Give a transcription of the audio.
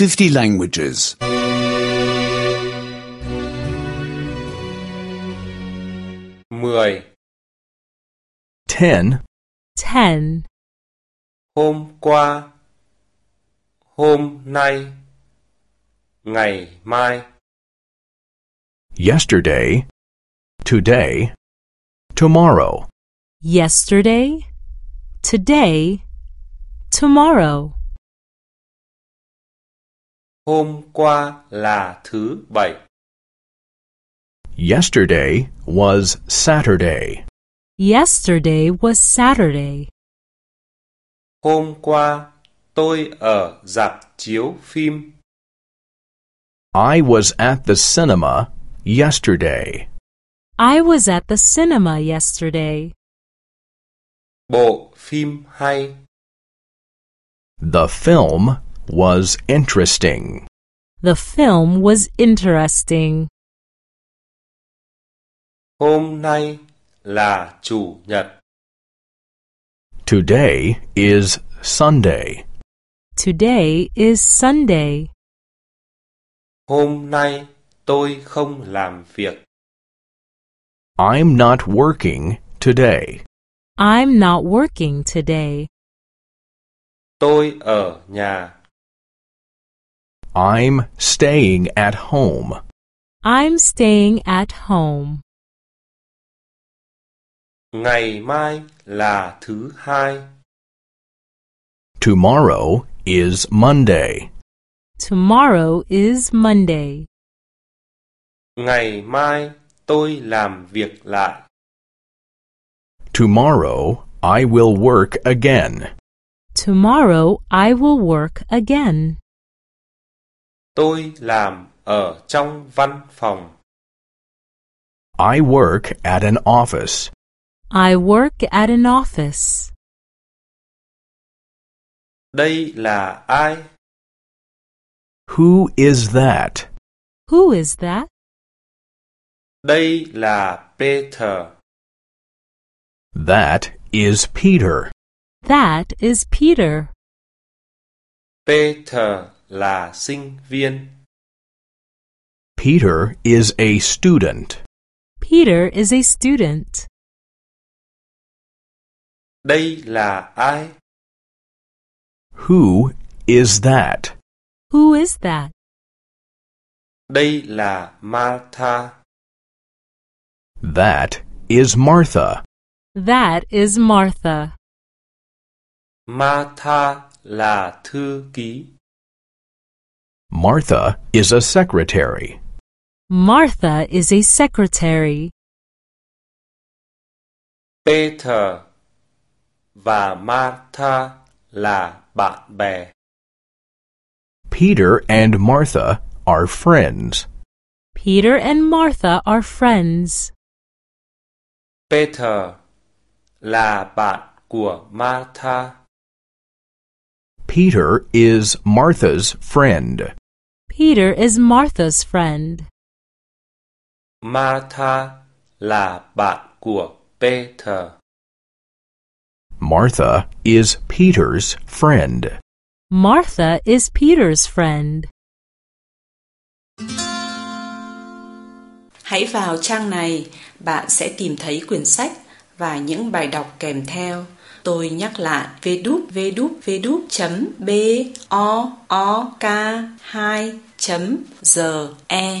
50 languages. 10. 10. 10. Hôm qua. Hôm nay. Ngày mai. Yesterday. Today. Tomorrow. Yesterday. Today. Tomorrow. Hôm qua là thứ bảy. Yesterday was Saturday. Yesterday was Saturday. Hôm qua tôi ở rạp chiếu phim. I was at the cinema yesterday. I was at the cinema yesterday. Bộ phim hay. The film was interesting. The film was interesting. Hôm nay là chủ nhật. Today is Sunday. Today is Sunday. Hôm nay tôi không làm việc. I'm not working today. I'm not working today. Tôi ở nhà. I'm staying at home. I'm staying at home. Ngày mai là thứ hai. Tomorrow is Monday. Tomorrow is Monday. Ngày mai tôi làm việc lại. Tomorrow I will work again. Tomorrow I will work again. Tôi làm ở trong văn phòng. I work at an office. I work at an office. Đây là ai? Who is that? Who is that? Đây là Peter. That is Peter. That is Peter. Peter là sinh viên. Peter is a student. Peter is a student. Đây là ai? Who is that? Who is that? Đây là Martha. That is Martha. That is Martha. Martha là thư ký. Martha is a secretary. Martha is a secretary. Peter và Martha là bạn bè. Peter and Martha are friends. Peter and Martha are friends. Peter là bạn của Martha. Peter is Martha's friend. Peter is Martha's friend. Martha là bạn của Peter. Martha is Peter's friend. Martha is Peter's friend. Hãy vào trang này, bạn sẽ tìm thấy quyển sách và những bài đọc kèm theo. Tôi nhắc lại vê đúp vê đúp vê đúp chấm b o o k 2 chấm g e.